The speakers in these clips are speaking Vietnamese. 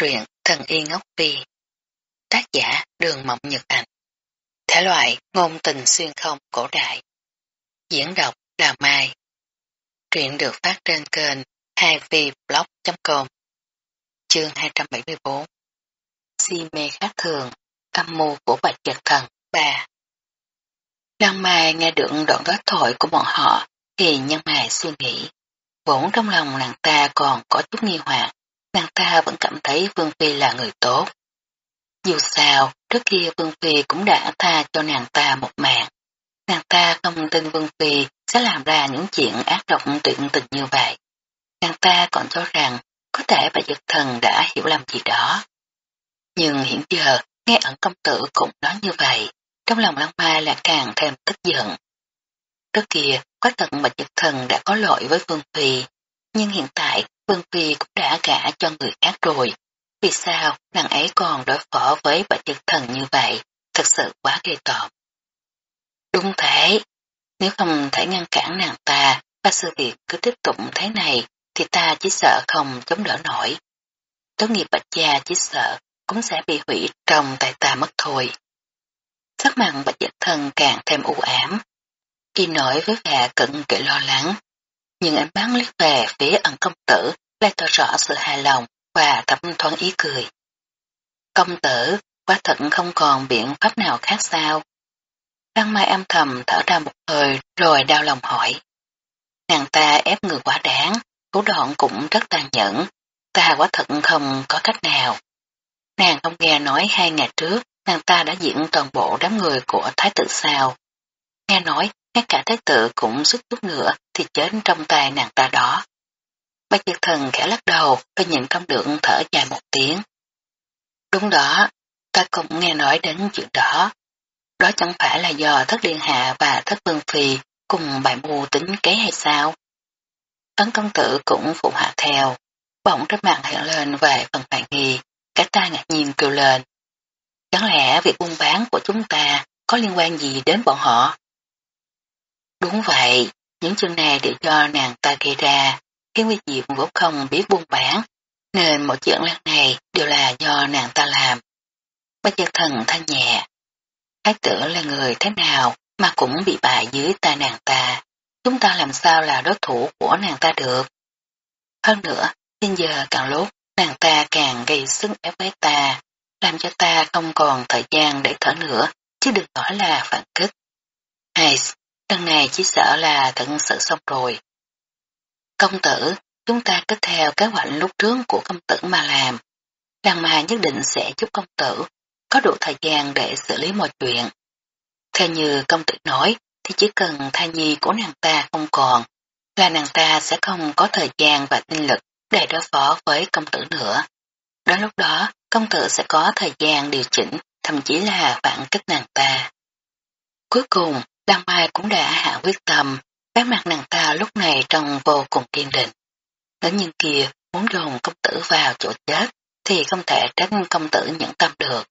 Truyện Thần Y Ngốc Phi. Tác giả Đường Mộng Nhật Ảnh Thể loại ngôn tình xuyên không cổ đại. Diễn đọc là Mai. Truyện được phát trên kênh 2vblog.com Chương 274 Si mê khác thường. Âm mưu của Bạch Giật Thần 3 Lăng Mai nghe được đoạn đối thoại của bọn họ thì nhân mài suy nghĩ. Vốn trong lòng nàng ta còn có chút nghi hoặc nàng ta vẫn cảm thấy Vương Phi là người tốt. Dù sao, trước kia Vương Phi cũng đã tha cho nàng ta một mạng. Nàng ta không tin Vương Phi sẽ làm ra những chuyện ác độc tuyệt tình như vậy. Nàng ta còn cho rằng có thể bà giật thần đã hiểu làm gì đó. Nhưng hiện giờ, nghe ẩn công tử cũng nói như vậy, trong lòng lăng mai là càng thêm tức giận. Trước kia, có tận bạch giật thần đã có lỗi với Vương Phi, nhưng hiện tại Vương Phi cũng đã gả cho người khác rồi. Vì sao nàng ấy còn đối phó với bạch nhật thần như vậy? Thật sự quá gây tọm. Đúng thế. Nếu không thể ngăn cản nàng ta và sự việc cứ tiếp tục thế này thì ta chỉ sợ không chống đỡ nổi. Tốt nghiệp bạch gia chỉ sợ cũng sẽ bị hủy trong tay ta mất thôi. Sắc mặn bạch dịch thần càng thêm u ám. Y nổi với vẻ cận kệ lo lắng nhưng ánh bắn liếc về phía ẩn công tử lại tỏ rõ sự hài lòng và thấm thoáng ý cười. Công tử, quá thận không còn biện pháp nào khác sao? Đăng mai âm thầm thở ra một hơi rồi đau lòng hỏi. Nàng ta ép người quá đáng, thủ đoạn cũng rất tàn nhẫn, ta quá thận không có cách nào. Nàng không nghe nói hai ngày trước, nàng ta đã diễn toàn bộ đám người của thái tử sao. Nghe nói ngay cả thái tử cũng sức chút nữa thì chết trong tay nàng ta đó. Bác Diệt Thần khẽ lắc đầu và nhìn không được thở dài một tiếng. Đúng đó, ta cũng nghe nói đến chuyện đó. Đó chẳng phải là do thất điện hạ và thất vương phi cùng bài mưu tính kế hay sao? Ấn công tử cũng phụ hạ theo, bỗng trên mạng hiện lên về phần hoài nghi, cả ta ngạc nhiên kêu lên. Chẳng lẽ việc buôn bán của chúng ta có liên quan gì đến bọn họ? Đúng vậy, những chuyện này đều do nàng ta gây ra, Thiên Quy Diệp vốn không biết buôn bán, nên mọi chuyện lần này đều là do nàng ta làm. Bất chợt thần thanh nhẹ. Thái tử là người thế nào mà cũng bị bại dưới tay nàng ta. Chúng ta làm sao là đối thủ của nàng ta được. Hơn nữa, hiện giờ càng lúc nàng ta càng gây sức ép với ta, làm cho ta không còn thời gian để thở nữa, chứ đừng nói là phản kích. Hay, Lần này chỉ sợ là thật sự xong rồi. Công tử, chúng ta cứ theo kế hoạch lúc trước của công tử mà làm. Lần mà nhất định sẽ giúp công tử có đủ thời gian để xử lý mọi chuyện. Theo như công tử nói, thì chỉ cần thai nhi của nàng ta không còn, là nàng ta sẽ không có thời gian và tinh lực để đối phó với công tử nữa. Đến lúc đó, công tử sẽ có thời gian điều chỉnh, thậm chí là phản kích nàng ta. Cuối cùng, Lăng Mai cũng đã hạ quyết tâm, cái mặt nàng ta lúc này trông vô cùng kiên định. Nữ nhân kia muốn dồn công tử vào chỗ chết, thì không thể tránh công tử nhẫn tâm được.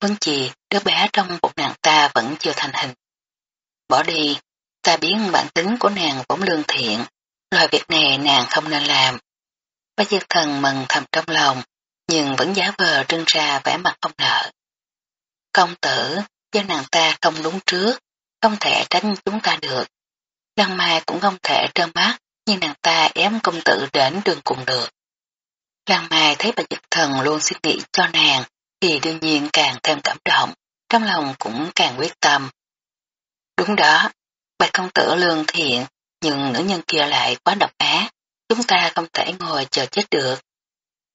vẫn chỉ đứa bé trong bụng nàng ta vẫn chưa thành hình. Bỏ đi, ta biến bản tính của nàng vốn lương thiện, loại việc này nàng không nên làm. Bác Diệp Thần mừng thầm trong lòng, nhưng vẫn giá vờ trưng ra vẻ mặt không nợ. Công tử, do nàng ta không đúng trước, không thể tránh chúng ta được. Lăng Mai cũng không thể trơ mắt nhưng nàng ta ém công tử đến đường cùng được. Lăng Mai thấy bà Dịch thần luôn suy nghĩ cho nàng thì đương nhiên càng thêm cảm động, trong lòng cũng càng quyết tâm. Đúng đó, bạch công tử lương thiện, nhưng nữ nhân kia lại quá độc ác, chúng ta không thể ngồi chờ chết được.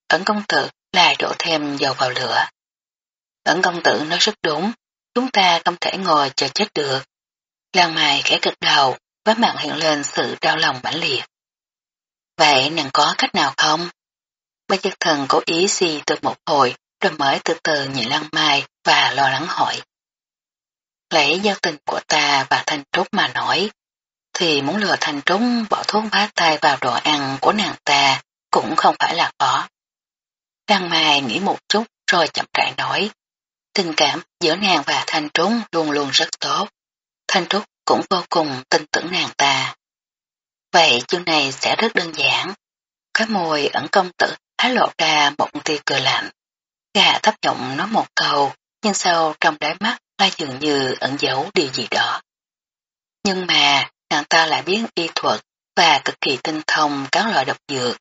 Ẩn công tử lại đổ thêm dầu vào lửa. Ẩn công tử nói rất đúng, chúng ta không thể ngồi chờ chết được, Lan Mai khẽ cực đầu, với mặt hiện lên sự đau lòng mãnh liệt. Vậy nàng có cách nào không? Bác giác thần cố ý suy từ một hồi, rồi mới từ từ nhìn Lăng Mai và lo lắng hỏi. Lấy giao tình của ta và Thanh Trúc mà nói, thì muốn lừa Thanh Trúc bỏ thuốc phá tay vào đồ ăn của nàng ta cũng không phải là khó. Lăng Mai nghĩ một chút rồi chậm rãi nói, tình cảm giữa nàng và Thanh Trúc luôn luôn rất tốt. Thanh Trúc cũng vô cùng tin tưởng nàng ta. Vậy chương này sẽ rất đơn giản. Cái môi ẩn công tử há lộ ra một tia cười lạnh. Gà thấp giọng nói một câu, nhưng sau trong đáy mắt lại dường như ẩn giấu điều gì đó. Nhưng mà, nàng ta lại biết y thuật và cực kỳ tinh thông các loại độc dược.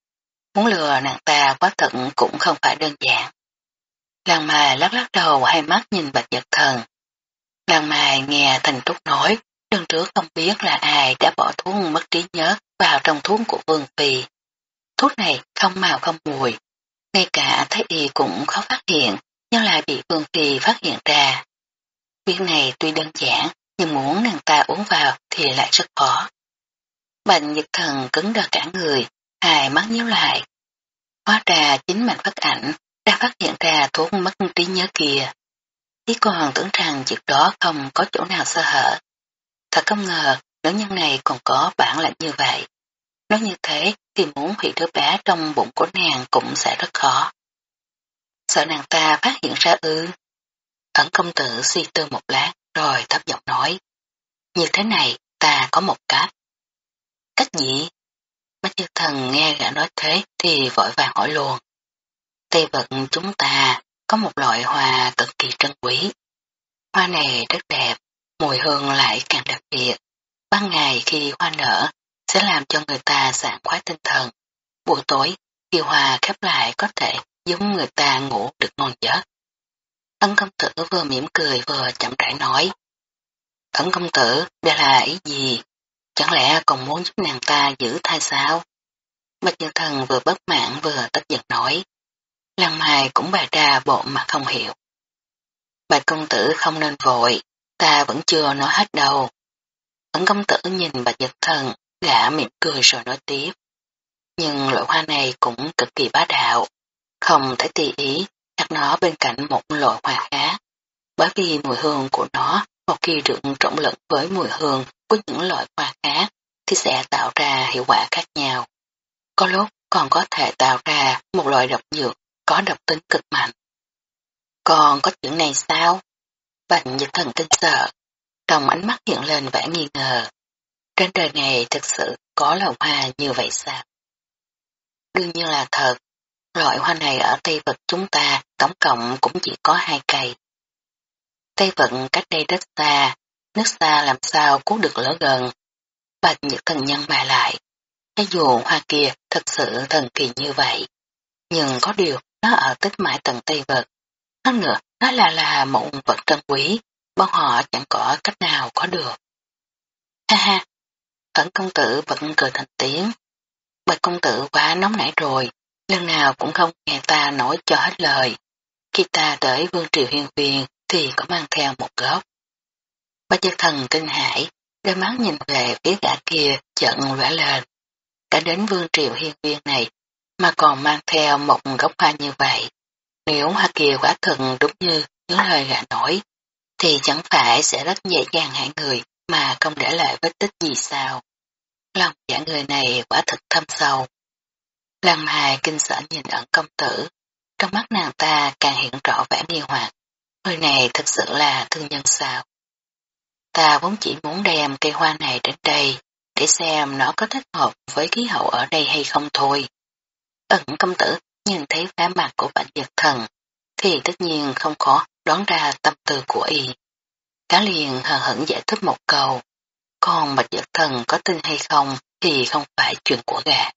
Muốn lừa nàng ta quá thật cũng không phải đơn giản. Làng mài lắc lắc đầu hai mắt nhìn bạch nhật thần. Làng mài nghe thành trúc nói, lần trước không biết là ai đã bỏ thuốc mất trí nhớ vào trong thuốc của Vương Phi. Thuốc này không màu không mùi, ngay cả Thái Y cũng khó phát hiện, nhưng lại bị Vương Phi phát hiện ra. Việc này tuy đơn giản, nhưng muốn nàng ta uống vào thì lại rất khó. Bệnh nhật thần cứng đờ cả người, hài mắt nhíu lại. Hóa ra chính mạnh phát ảnh đã phát hiện ra thuốc mất trí nhớ kia. Chỉ còn tưởng rằng việc đó không có chỗ nào sơ hở. Thật không ngờ nữ nhân này còn có bản lệnh như vậy. Nói như thế thì muốn hủy đứa bé trong bụng của nàng cũng sẽ rất khó. Sợ nàng ta phát hiện ra ư. Ẩn công tử suy tư một lát rồi thấp giọng nói. Như thế này ta có một cách. Cách gì? Bách chư thần nghe gã nói thế thì vội vàng hỏi luôn. Tây vật chúng ta có một loại hoa cực kỳ trân quý. Hoa này rất đẹp, mùi hương lại càng đặc biệt. Ban ngày khi hoa nở sẽ làm cho người ta sảng khoái tinh thần. Buổi tối, khi hoa khép lại có thể giúp người ta ngủ được ngon giấc. Ấn công tử vừa mỉm cười vừa chậm rãi nói. Ấn công tử, đây là ý gì? Chẳng lẽ còn muốn giúp nàng ta giữ thai sao? Bạch nhân thần vừa bất mãn vừa tức giận nói. Lăng mai cũng bày ra bộ mà không hiểu. Bạch công tử không nên vội, ta vẫn chưa nói hết đâu. Ấn công tử nhìn bạch nhật thần, gã mỉm cười rồi nói tiếp. Nhưng loại hoa này cũng cực kỳ bá đạo, không thể tùy ý đặt nó bên cạnh một loại hoa khác, bởi vì mùi hương của nó một khi được trộn lẫn với mùi hương của những loại hoa khác thì sẽ tạo ra hiệu quả khác nhau. Có lúc còn có thể tạo ra một loại độc dược có độc tính cực mạnh. Còn có chuyện này sao? Bạch Nhật thần kinh sợ, trong ánh mắt hiện lên vẻ nghi ngờ. Trên đời này thực sự có loại hoa như vậy sao? Đương nhiên là thật, loại hoa này ở Tây Vật chúng ta tổng cộng cũng chỉ có hai cây. Tây Vật cách đây rất xa, nước xa làm sao cứu được lỡ gần. Bạch nhật thần nhân bài lại. Cho dù hoa kia thật sự thần kỳ như vậy, nhưng có điều nó ở tích mãi tận Tây Vật. Hơn nữa, nó là là một vật trân quý, bọn họ chẳng có cách nào có được. Ha ha, ẩn công tử vẫn cười thành tiếng. Bạch công tử quá nóng nảy rồi, lần nào cũng không nghe ta nói cho hết lời. Khi ta tới vương triều hiên viên thì có mang theo một gốc. Bạch giật thần kinh hãi, đôi mắt nhìn về phía gã kia giận lóe lên. Cả đến vương triều hiên viên này mà còn mang theo một gốc hoa như vậy. Nếu hoa kia quả thần đúng như những lời gã nổi thì chẳng phải sẽ rất dễ dàng hại người mà không để lại vết tích gì sao. Lòng giả người này quả thật thâm sâu. Lăng hà kinh sợ nhìn ẩn công tử, trong mắt nàng ta càng hiện rõ vẻ nghi hoặc. Người này thật sự là thương nhân sao. Ta vốn chỉ muốn đem cây hoa này đến đây, để xem nó có thích hợp với khí hậu ở đây hay không thôi. Ẩn công tử nhìn thấy vẻ mặt của bạch giật thần, thì tất nhiên không khó đoán ra tâm tư của y. Cá liền hờ hững giải thích một câu, còn bạch giật thần có tin hay không thì không phải chuyện của gà.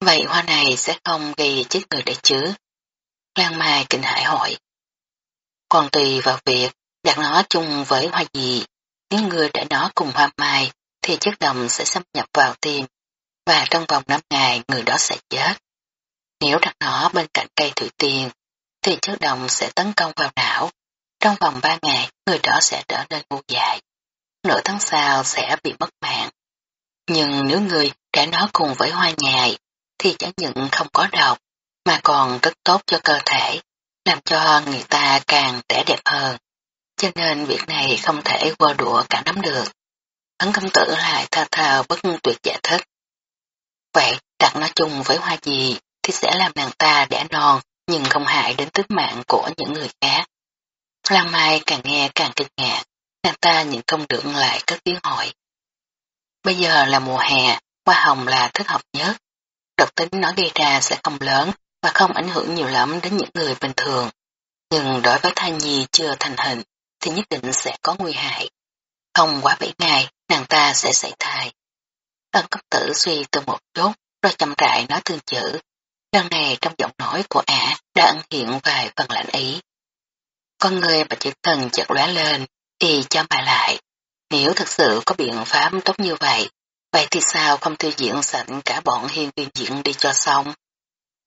Vậy hoa này sẽ không gây chết người đấy chứ? Lan Mai kinh hải hỏi. Còn tùy vào việc đặt nó chung với hoa gì, nếu người để nó cùng hoa mai thì chất độc sẽ xâm nhập vào tim và trong vòng 5 ngày người đó sẽ chết. Nếu đặt nó bên cạnh cây thủy tiên thì chất độc sẽ tấn công vào não. Trong vòng 3 ngày người đó sẽ trở nên ngu dại. Nửa tháng sau sẽ bị mất mạng. Nhưng nếu người để nó cùng với hoa nhài thì chẳng những không có độc mà còn rất tốt cho cơ thể, làm cho người ta càng trẻ đẹp hơn. Cho nên việc này không thể qua đũa cả nắm được. Ấn công tử lại thao thao bất tuyệt giải thích. Vậy đặt nó chung với hoa gì thì sẽ làm nàng ta đẻ non nhưng không hại đến tính mạng của những người khác. Lan Mai càng nghe càng kinh ngạc, nàng ta nhìn không được lại cất tiếng hỏi. Bây giờ là mùa hè, hoa hồng là thích hợp nhất. độc tính nó gây ra sẽ không lớn và không ảnh hưởng nhiều lắm đến những người bình thường. Nhưng đối với thai nhi chưa thành hình thì nhất định sẽ có nguy hại. Không quá 7 ngày, nàng ta sẽ xảy thai. Ân cấp tử suy từ một chút, rồi chậm rãi nói thương chữ. Lần này trong giọng nói của ả đã ẩn hiện vài phần lạnh ý. Con người bạch chữ thần chợt lóe lên, thì cho bài lại. Nếu thực sự có biện pháp tốt như vậy, vậy thì sao không tiêu diễn sẵn cả bọn hiên viên diễn đi cho xong?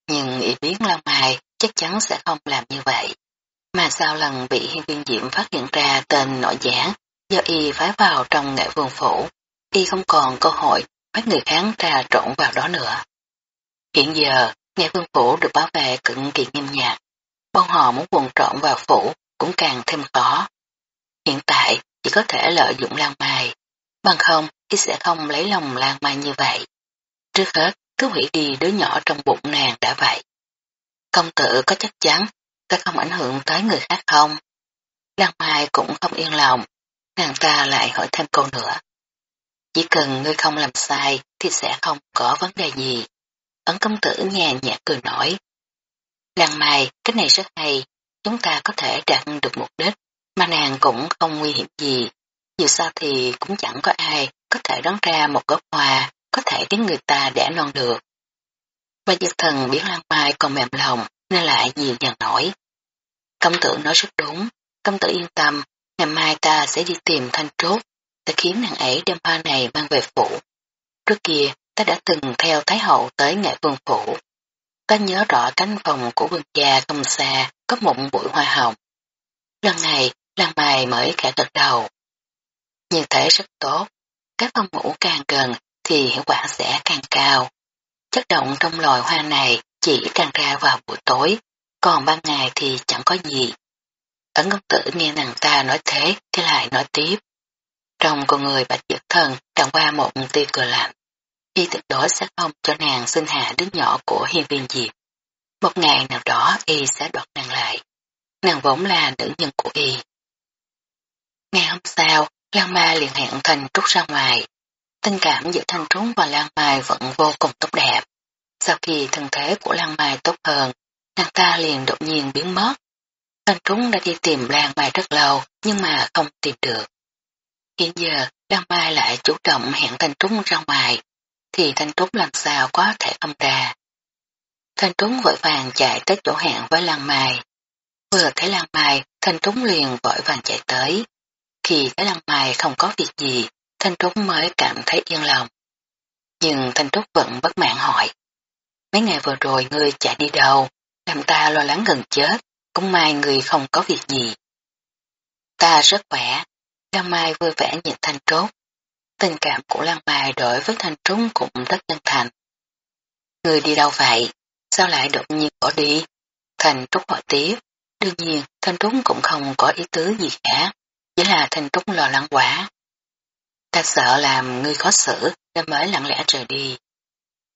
Nhưng y biết Lan Mai chắc chắn sẽ không làm như vậy. Mà sao lần bị hiên viên diệm phát hiện ra tên nội giả do y phái vào trong nghệ vườn phủ, y không còn cơ hội bắt người kháng trà trộn vào đó nữa. Hiện giờ, Nhà vương phủ được bảo vệ cực kỳ nghiêm nhạc. bọn họ muốn quần trộn vào phủ cũng càng thêm khó. Hiện tại chỉ có thể lợi dụng Lan Mai, bằng không thì sẽ không lấy lòng Lan Mai như vậy. Trước hết, cứ hủy đi đứa nhỏ trong bụng nàng đã vậy. Công tử có chắc chắn sẽ không ảnh hưởng tới người khác không? Lan Mai cũng không yên lòng, nàng ta lại hỏi thêm câu nữa. Chỉ cần ngươi không làm sai thì sẽ không có vấn đề gì. Ấn công tử nhàn nhạt cười nói. Lan Mai, cái này rất hay, chúng ta có thể đạt được mục đích, mà nàng cũng không nguy hiểm gì. Dù sao thì cũng chẳng có ai có thể đón ra một gốc hoa có thể khiến người ta đẻ non được. Và giật thần biết Lan Mai còn mềm lòng nên lại dịu dàng nổi. Công tử nói rất đúng, công tử yên tâm, ngày mai ta sẽ đi tìm thanh trốt, sẽ khiến nàng ấy đem hoa này mang về phủ. Trước kia, ta đã từng theo Thái Hậu tới nghệ vương phủ. Ta nhớ rõ cánh phòng của vương gia không xa, có một bụi hoa hồng. Lần này, Lan Mai mới cả gật đầu. Như thế rất tốt, các phong ngủ càng gần thì hiệu quả sẽ càng cao. Chất động trong loài hoa này chỉ tràn ra vào buổi tối, còn ban ngày thì chẳng có gì. Ấn công tử nghe nàng ta nói thế thì lại nói tiếp. Trong con người bạch dược thần tràn qua một tia cười lạnh. Y tuyệt đối sẽ không cho nàng sinh hạ đứa nhỏ của hiên viên diệp. Một ngày nào đó Y sẽ đoạt nàng lại. Nàng vốn là nữ nhân của Y. Ngày hôm sau, Lan Ma liền hẹn Thành Trúc ra ngoài. Tình cảm giữa Thanh Trúc và Lan Mai vẫn vô cùng tốt đẹp. Sau khi thân thế của Lan Mai tốt hơn, nàng ta liền đột nhiên biến mất. Thanh Trúc đã đi tìm Lan Mai rất lâu nhưng mà không tìm được. Hiện giờ Lan Mai lại chủ động hẹn Thanh Trúc ra ngoài, thì Thanh Trúc làm sao có thể không ra. Thanh Trúc vội vàng chạy tới chỗ hẹn với Lan Mai. Vừa thấy Lan Mai, Thanh Trúc liền vội vàng chạy tới. Khi thấy Lan Mai không có việc gì, Thanh Trúc mới cảm thấy yên lòng. Nhưng Thanh Trúc vẫn bất mãn hỏi. Mấy ngày vừa rồi ngươi chạy đi đâu, làm ta lo lắng gần chết, cũng may người không có việc gì. Ta rất khỏe, Lan Mai vui vẻ nhìn Thanh Trúc. Tình cảm của Lan Mai đối với Thanh Trung cũng rất chân thành. Người đi đâu vậy? Sao lại đột nhiên bỏ đi? Thanh Trúc hỏi tiếp. Đương nhiên, Thanh Trúc cũng không có ý tứ gì cả. Chỉ là Thanh Trúc lo lắng quá. Ta sợ làm ngươi khó xử nên mới lặng lẽ rời đi.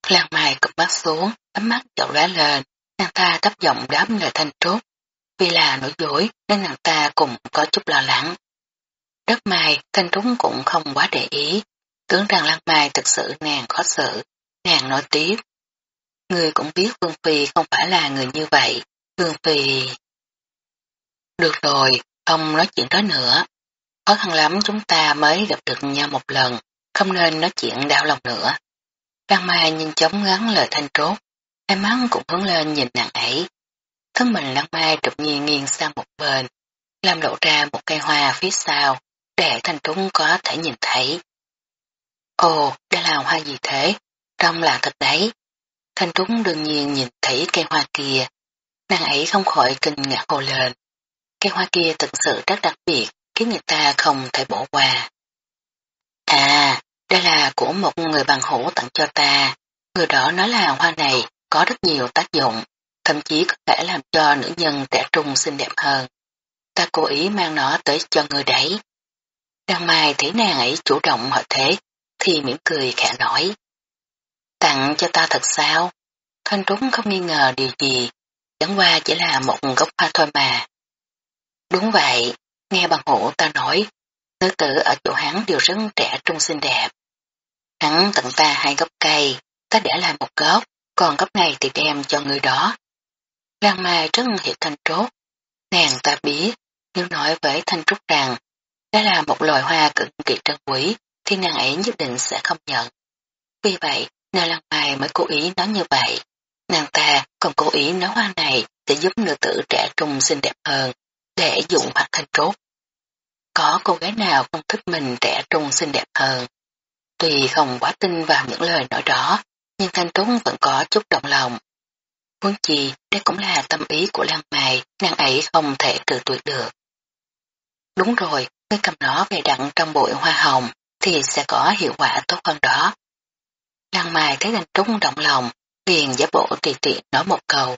Lan Mai cụp mắt xuống, ấm mắt chậu lá lên, nàng ta thấp giọng đáp lời thanh Trúc. Vì là nổi dối nên nàng ta cũng có chút lo lắng. Đất may, thanh trúng cũng không quá để ý, tưởng rằng Lan Mai thực sự nàng khó xử, nàng nói tiếp. Người cũng biết Vương Phi không phải là người như vậy, Vương Phi... Được rồi, không nói chuyện đó nữa. Khó khăn lắm chúng ta mới gặp được nhau một lần, không nên nói chuyện đau lòng nữa. Lan Mai nhanh chóng gắn lời thanh trốt, hai mắt cũng hướng lên nhìn nàng ấy. Thân mình Lan Mai đột nhiên nghiêng sang một bên, làm lộ ra một cây hoa phía sau, để thanh tuấn có thể nhìn thấy. Ồ, đây là hoa gì thế? Trông là thật đấy. Thanh tuấn đương nhiên nhìn thấy cây hoa kia. Nàng ấy không khỏi kinh ngạc hồ lên. Cây hoa kia thực sự rất đặc biệt, khiến người ta không thể bỏ qua. À, đây là của một người bằng hữu tặng cho ta. Người đó nói là hoa này có rất nhiều tác dụng, thậm chí có thể làm cho nữ nhân trẻ trung xinh đẹp hơn. Ta cố ý mang nó tới cho người đấy. Đang Mai thấy nàng ấy chủ động hợp thế, thì mỉm cười khẽ nói. Tặng cho ta thật sao? Thanh Trúng không nghi ngờ điều gì, chẳng qua chỉ là một gốc hoa thôi mà. Đúng vậy, nghe bằng hữu ta nói, nữ tử ở chỗ hắn đều rất trẻ trung xinh đẹp. Hắn tặng ta hai gốc cây, ta để lại một gốc, còn gốc này thì đem cho người đó. Lan Mai rất hiểu Thanh Trúc, nàng ta biết, nếu nói với Thanh Trúc rằng đó là một loài hoa cực kỳ trân quý thì nàng ấy nhất định sẽ không nhận. Vì vậy, nàng Lan Mai mới cố ý nói như vậy. Nàng ta còn cố ý nói hoa này để giúp nữ tử trẻ trung xinh đẹp hơn, để dụng hoặc thanh trốt. Có cô gái nào không thích mình trẻ trung xinh đẹp hơn. Tuy không quá tin vào những lời nói đó, nhưng Thanh trốt vẫn có chút động lòng. Huống chi, đây cũng là tâm ý của Lan Mai, nàng ấy không thể cự tuyệt được. Đúng rồi, ngươi cầm nó về đặn trong bụi hoa hồng, thì sẽ có hiệu quả tốt hơn đó. Lan Mai thấy Thanh trúc động lòng, liền giả bộ tùy tiện nói một câu.